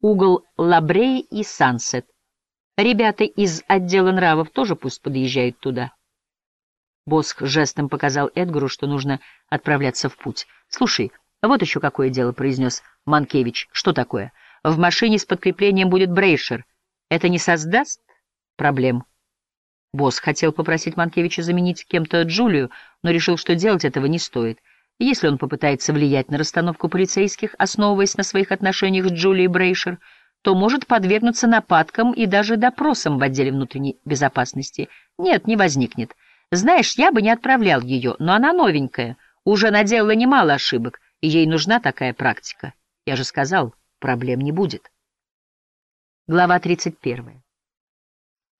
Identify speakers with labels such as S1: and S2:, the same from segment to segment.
S1: угол Лабреи и Сансет. Ребята из отдела нравов тоже пусть подъезжают туда. Босх жестом показал Эдгару, что нужно отправляться в путь. «Слушай, вот еще какое дело», — произнес Манкевич. «Что такое? В машине с подкреплением будет Брейшер. Это не создаст проблем?» Босс хотел попросить Манкевича заменить кем-то Джулию, но решил, что делать этого не стоит. Если он попытается влиять на расстановку полицейских, основываясь на своих отношениях с Джулией Брейшер, то может подвергнуться нападкам и даже допросам в отделе внутренней безопасности. Нет, не возникнет. Знаешь, я бы не отправлял ее, но она новенькая, уже наделала немало ошибок, и ей нужна такая практика. Я же сказал, проблем не будет. Глава 31.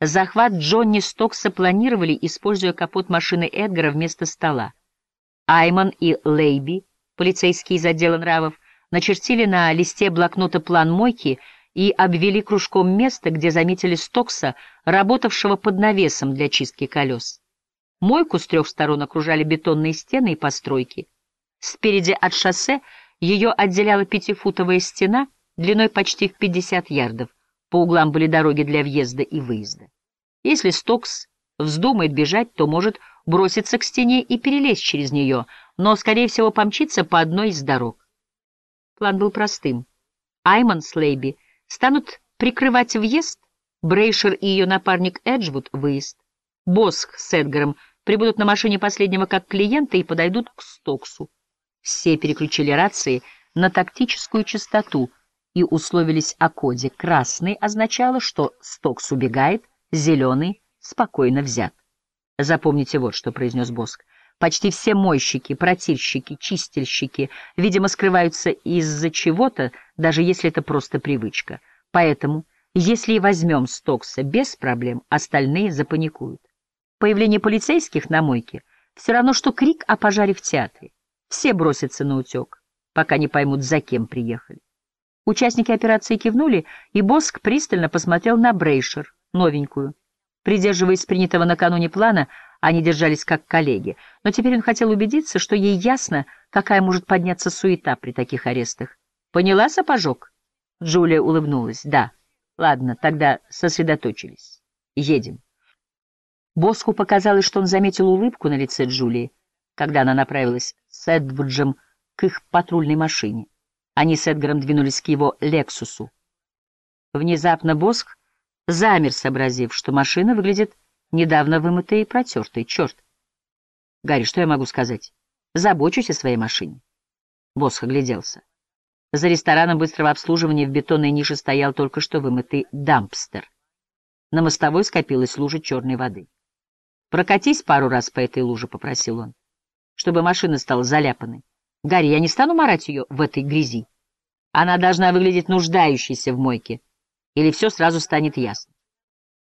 S1: Захват Джонни Стокса планировали, используя капот машины Эдгара вместо стола. Айман и Лейби, полицейские из отдела нравов, начертили на листе блокнота план мойки и обвели кружком место, где заметили Стокса, работавшего под навесом для чистки колес. Мойку с трех сторон окружали бетонные стены и постройки. Спереди от шоссе ее отделяла пятифутовая стена длиной почти в 50 ярдов. По углам были дороги для въезда и выезда. Если Стокс вздумает бежать, то может броситься к стене и перелезть через нее, но, скорее всего, помчиться по одной из дорог. План был простым. Айман с Лейби станут прикрывать въезд, Брейшер и ее напарник Эджвуд — выезд. Босх с Эдгаром прибудут на машине последнего как клиента и подойдут к Стоксу. Все переключили рации на тактическую частоту и условились о коде. Красный означало, что Стокс убегает, зеленый — спокойно взят. Запомните вот, что произнес Боск. Почти все мойщики, протирщики, чистильщики, видимо, скрываются из-за чего-то, даже если это просто привычка. Поэтому, если и возьмем Стокса без проблем, остальные запаникуют. Появление полицейских на мойке все равно, что крик о пожаре в театре. Все бросятся на утек, пока не поймут, за кем приехали. Участники операции кивнули, и Боск пристально посмотрел на Брейшер, новенькую. Придерживаясь принятого накануне плана, они держались как коллеги, но теперь он хотел убедиться, что ей ясно, какая может подняться суета при таких арестах. «Поняла, сапожок?» Джулия улыбнулась. «Да. Ладно, тогда сосредоточились. Едем». Боску показалось, что он заметил улыбку на лице Джулии, когда она направилась с Эдвуджем к их патрульной машине. Они с Эдгаром двинулись к его «Лексусу». Внезапно Боск замер, сообразив, что машина выглядит недавно вымытой и протертой. Черт! Гарри, что я могу сказать? Забочусь о своей машине. Босх огляделся. За рестораном быстрого обслуживания в бетонной нише стоял только что вымытый дампстер. На мостовой скопилась лужа черной воды. «Прокатись пару раз по этой луже», — попросил он, — «чтобы машина стала заляпанной. Гарри, я не стану марать ее в этой грязи. Она должна выглядеть нуждающейся в мойке, или все сразу станет ясно.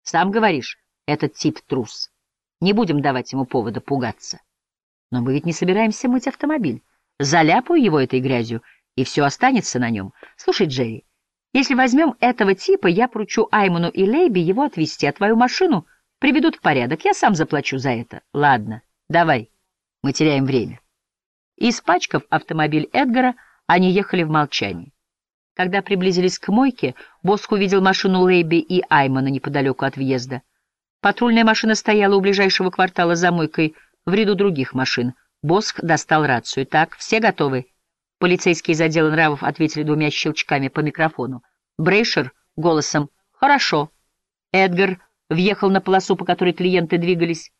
S1: Сам говоришь, этот тип трус. Не будем давать ему повода пугаться. Но мы ведь не собираемся мыть автомобиль. Заляпаю его этой грязью, и все останется на нем. Слушай, Джерри, если возьмем этого типа, я поручу Аймону и Лейби его отвезти, а твою машину приведут в порядок. Я сам заплачу за это. Ладно, давай, мы теряем время. Испачкав автомобиль Эдгара, они ехали в молчании. Когда приблизились к мойке, Боск увидел машину Лейби и Аймана неподалеку от въезда. Патрульная машина стояла у ближайшего квартала за мойкой в ряду других машин. Боск достал рацию. «Так, все готовы?» Полицейские из отдела нравов ответили двумя щелчками по микрофону. Брейшер голосом «Хорошо». Эдгар въехал на полосу, по которой клиенты двигались,